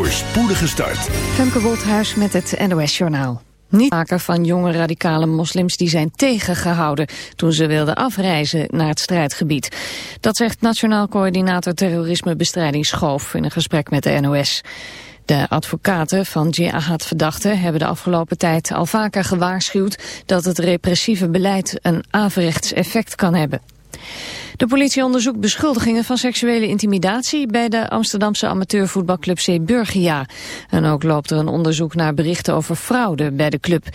voor spoedige start. Femke Wolthuis met het NOS Journaal. Niet maken van jonge radicale moslims die zijn tegengehouden toen ze wilden afreizen naar het strijdgebied. Dat zegt Nationaal Coördinator Terrorismebestrijding Schoof in een gesprek met de NOS. De advocaten van jihad-verdachten hebben de afgelopen tijd al vaker gewaarschuwd dat het repressieve beleid een averechts effect kan hebben. De politie onderzoekt beschuldigingen van seksuele intimidatie bij de Amsterdamse amateurvoetbalclub Burgia. En ook loopt er een onderzoek naar berichten over fraude bij de club.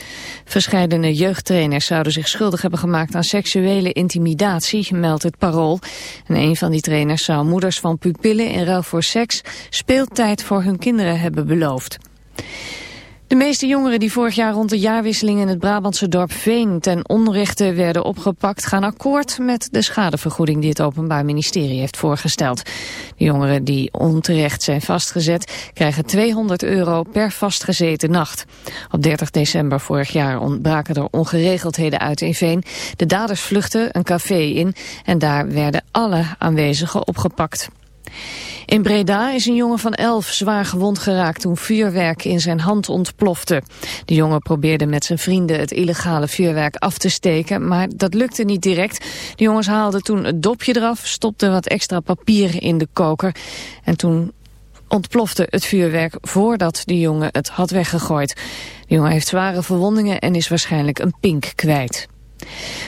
Verscheidene jeugdtrainers zouden zich schuldig hebben gemaakt aan seksuele intimidatie, meldt het parool. En een van die trainers zou moeders van pupillen in ruil voor seks speeltijd voor hun kinderen hebben beloofd. De meeste jongeren die vorig jaar rond de jaarwisseling in het Brabantse dorp Veen ten onrechte werden opgepakt gaan akkoord met de schadevergoeding die het Openbaar Ministerie heeft voorgesteld. De jongeren die onterecht zijn vastgezet krijgen 200 euro per vastgezeten nacht. Op 30 december vorig jaar ontbraken er ongeregeldheden uit in Veen. De daders vluchtten een café in en daar werden alle aanwezigen opgepakt. In Breda is een jongen van elf zwaar gewond geraakt toen vuurwerk in zijn hand ontplofte. De jongen probeerde met zijn vrienden het illegale vuurwerk af te steken, maar dat lukte niet direct. De jongens haalden toen het dopje eraf, stopten wat extra papier in de koker en toen ontplofte het vuurwerk voordat de jongen het had weggegooid. De jongen heeft zware verwondingen en is waarschijnlijk een pink kwijt.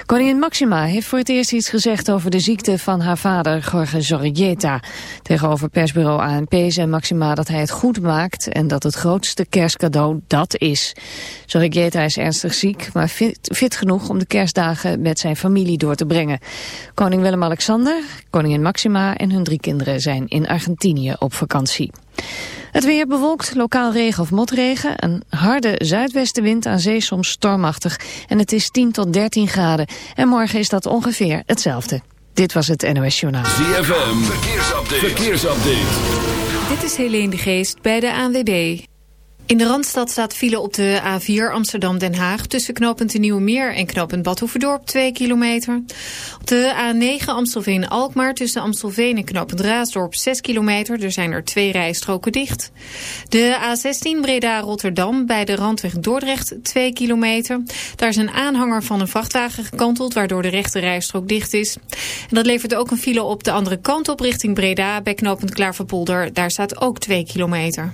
Koningin Maxima heeft voor het eerst iets gezegd over de ziekte van haar vader Jorge Zorrieta. Tegenover persbureau ANP zei Maxima dat hij het goed maakt en dat het grootste kerstcadeau dat is. Zorrieta is ernstig ziek, maar fit, fit genoeg om de kerstdagen met zijn familie door te brengen. Koning Willem-Alexander, koningin Maxima en hun drie kinderen zijn in Argentinië op vakantie. Het weer bewolkt, lokaal regen of motregen. Een harde zuidwestenwind aan zee soms stormachtig. En het is 10 tot 13 graden. En morgen is dat ongeveer hetzelfde. Dit was het NOS Journaal. ZFM, verkeersupdate. verkeersupdate. Dit is Helene de Geest bij de ANWB. In de Randstad staat file op de A4 Amsterdam-Den Haag... tussen knooppunt de Nieuwe Meer en knooppunt Badhoevedorp 2 kilometer. Op de A9 Amstelveen-Alkmaar tussen Amstelveen en knooppunt Raasdorp 6 kilometer. Er zijn er twee rijstroken dicht. De A16 Breda-Rotterdam bij de Randweg Dordrecht 2 kilometer. Daar is een aanhanger van een vrachtwagen gekanteld... waardoor de rechte rijstrook dicht is. En dat levert ook een file op de andere kant op richting Breda... bij knooppunt Klaverpolder. Daar staat ook 2 kilometer.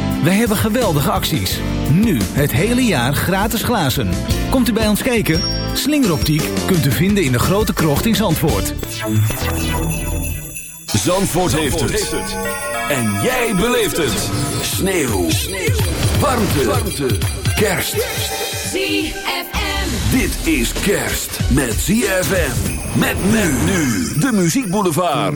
Wij hebben geweldige acties. Nu het hele jaar gratis glazen. Komt u bij ons kijken? Slingeroptiek kunt u vinden in de grote krocht in Zandvoort. Zandvoort, heeft, het. En jij beleeft het. Sneeuw. Sneeuw. Warmte. Warmte. Kerst. ZFM. Dit is kerst met ZFM. Met men nu. De Muziek Boulevard.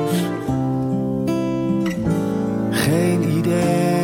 day.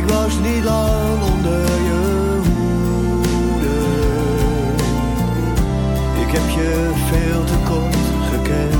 Ik was niet lang onder je hoede. Ik heb je veel te kort gekend.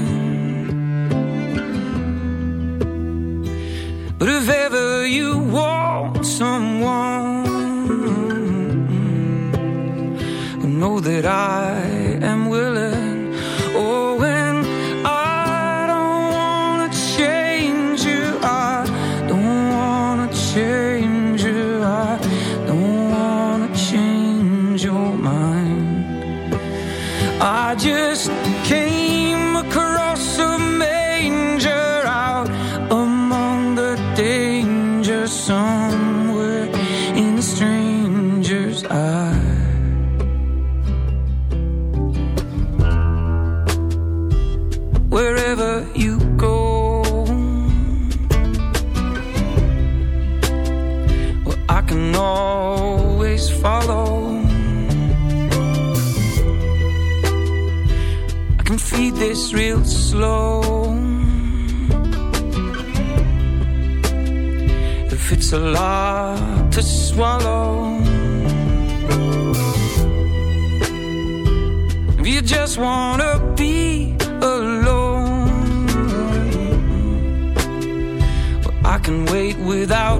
But if ever you want someone, know that I am willing. swallow. If you just wanna be alone, well, I can wait without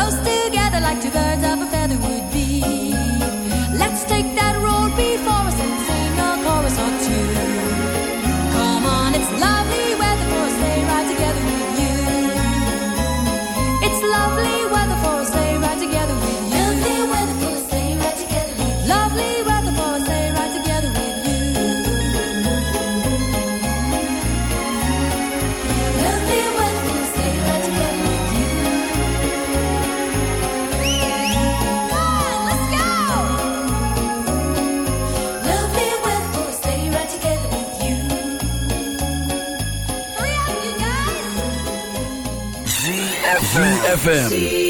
close ZFM.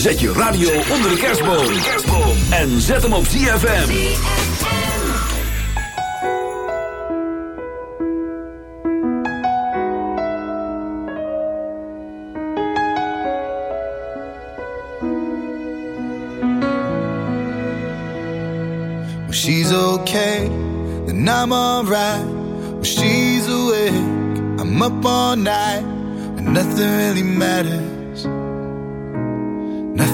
Zet je radio onder de kerstboom. En zet hem op ZFM. Well, she's okay, then I'm alright. Well, she's awake, I'm up all night, and nothing really matters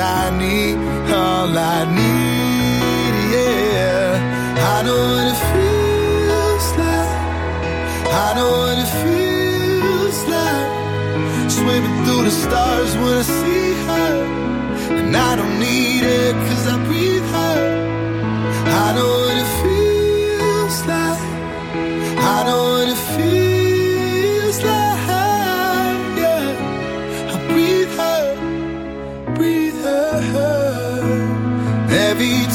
I need, all I need, yeah. I know what it feels like. I know what it feels like. Swimming through the stars when I see her. And I don't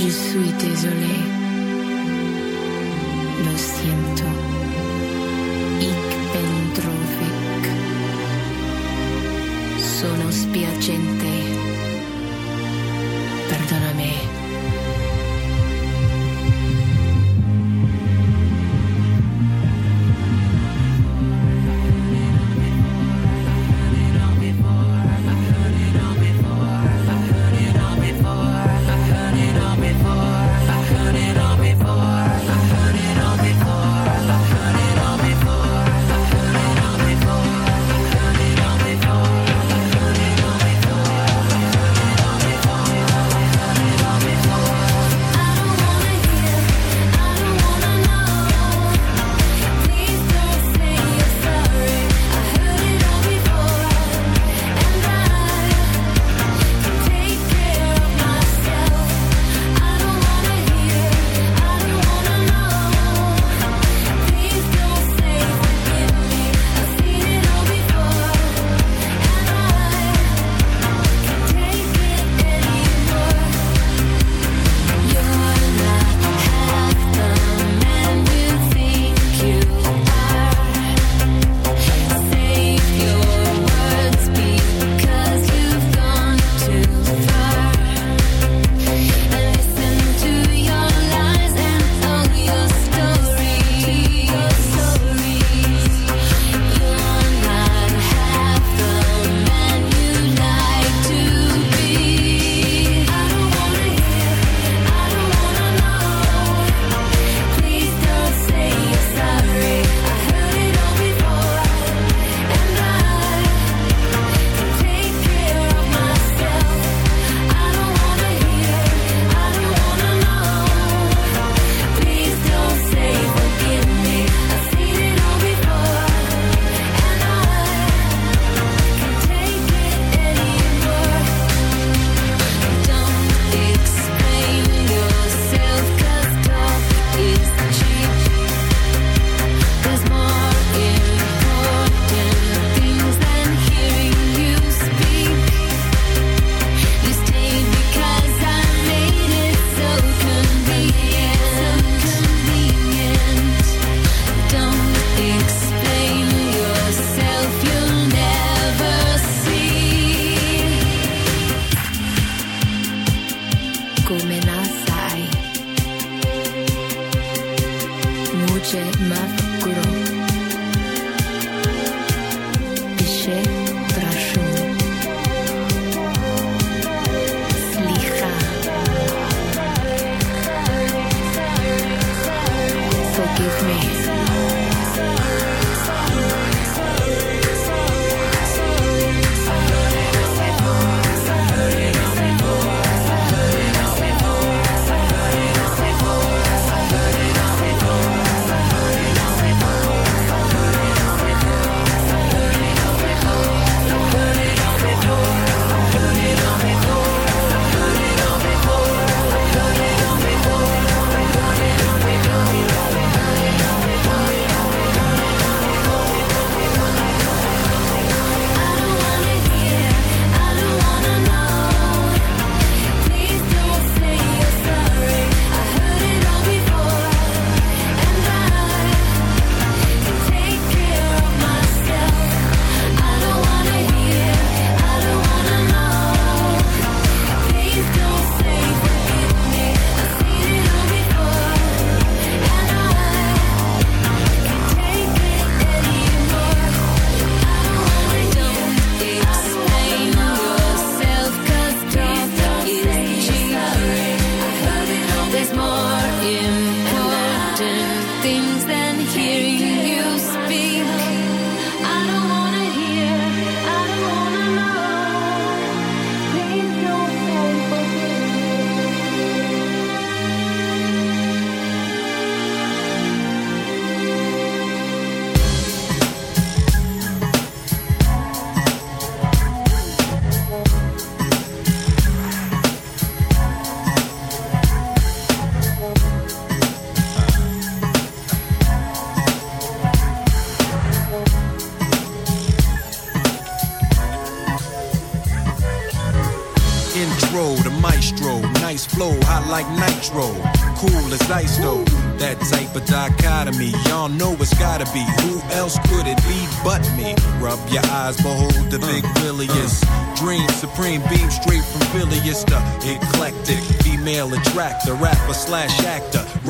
Je suis désolé. Lo siento. Ik ben. Sono spiacente. Perdonami.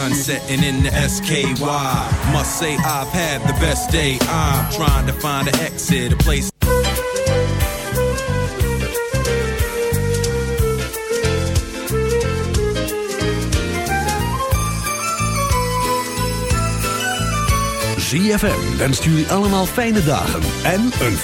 Sun setting in the SKY. Must say I've had the best day. I'm trying to find an exit, a place. ZFM wenst jullie allemaal fijne dagen en een